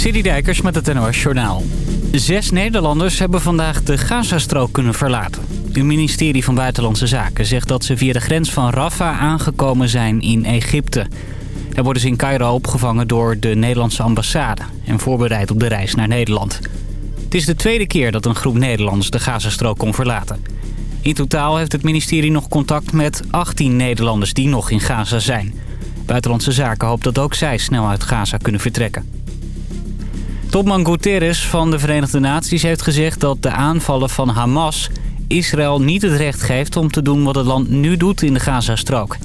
Dijkers met het NOS Journaal. Zes Nederlanders hebben vandaag de Gazastrook kunnen verlaten. Het ministerie van Buitenlandse Zaken zegt dat ze via de grens van Rafah aangekomen zijn in Egypte. Daar worden ze in Cairo opgevangen door de Nederlandse ambassade... en voorbereid op de reis naar Nederland. Het is de tweede keer dat een groep Nederlanders de Gazastrook kon verlaten. In totaal heeft het ministerie nog contact met 18 Nederlanders die nog in Gaza zijn. Buitenlandse Zaken hoopt dat ook zij snel uit Gaza kunnen vertrekken. Topman Guterres van de Verenigde Naties heeft gezegd dat de aanvallen van Hamas... Israël niet het recht geeft om te doen wat het land nu doet in de Gazastrook.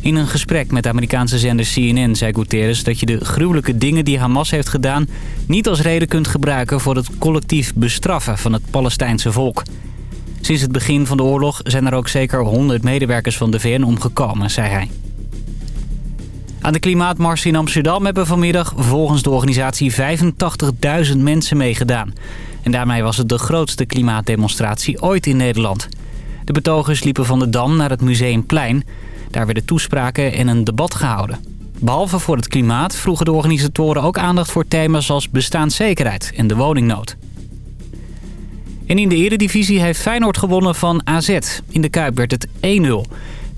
In een gesprek met de Amerikaanse zender CNN zei Guterres dat je de gruwelijke dingen die Hamas heeft gedaan... niet als reden kunt gebruiken voor het collectief bestraffen van het Palestijnse volk. Sinds het begin van de oorlog zijn er ook zeker 100 medewerkers van de VN omgekomen, zei hij. Aan de klimaatmars in Amsterdam hebben vanmiddag volgens de organisatie 85.000 mensen meegedaan. En daarmee was het de grootste klimaatdemonstratie ooit in Nederland. De betogers liepen van de Dam naar het Museumplein. Daar werden toespraken en een debat gehouden. Behalve voor het klimaat vroegen de organisatoren ook aandacht voor thema's als bestaanszekerheid en de woningnood. En in de eredivisie heeft Feyenoord gewonnen van AZ. In de Kuip werd het 1-0.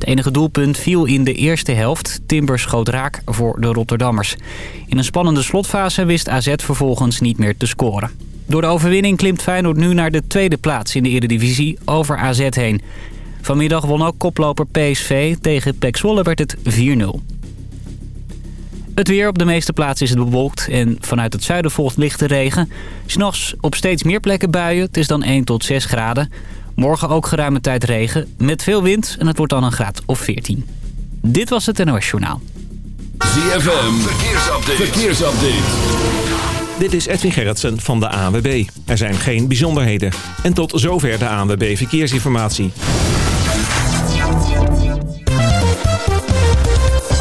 Het enige doelpunt viel in de eerste helft. Timber schoot raak voor de Rotterdammers. In een spannende slotfase wist AZ vervolgens niet meer te scoren. Door de overwinning klimt Feyenoord nu naar de tweede plaats in de Eredivisie over AZ heen. Vanmiddag won ook koploper PSV. Tegen PEC Zwolle werd het 4-0. Het weer op de meeste plaatsen is het bewolkt en vanuit het zuiden volgt lichte regen. S'nachts op steeds meer plekken buien. Het is dan 1 tot 6 graden. Morgen ook geruime tijd regen, met veel wind en het wordt dan een graad of 14. Dit was het NOS Journaal. ZFM, verkeersupdate. verkeersupdate. Dit is Edwin Gerritsen van de ANWB. Er zijn geen bijzonderheden. En tot zover de ANWB Verkeersinformatie.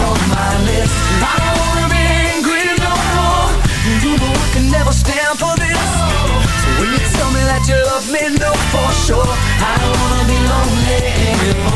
On my list. I don't wanna be angry no more. You know I can never stand for this. So when you tell me that you love me, know for sure. I don't wanna be lonely anymore.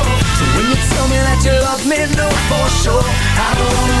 Tell me that you love me, no for sure. I don't wanna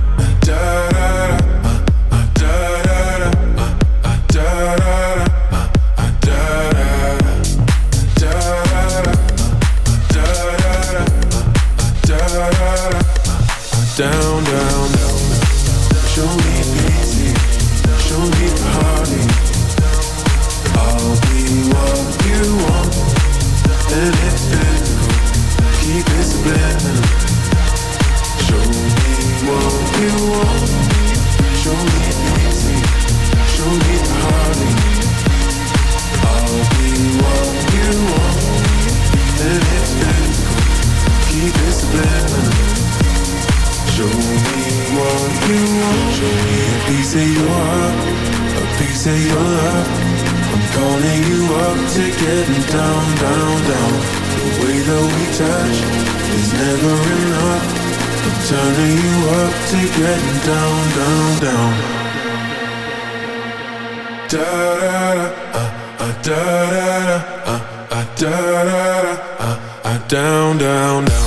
Down, down, down,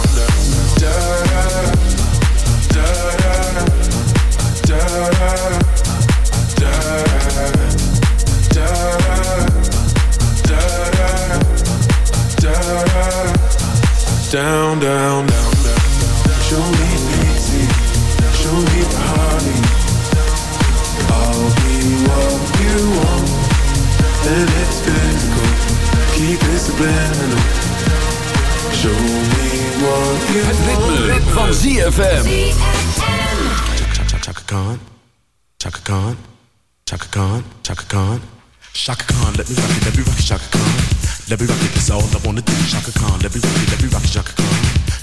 ZFM. Chaka Khan, Chaka Khan, Chaka Khan, Chaka Khan, Shaka Khan, let me rock it, let me rock it, Shaka Khan. Let me rock it, that's all I wanna do. Shaka Khan, let me rock it, let me rock it, Shaka Khan.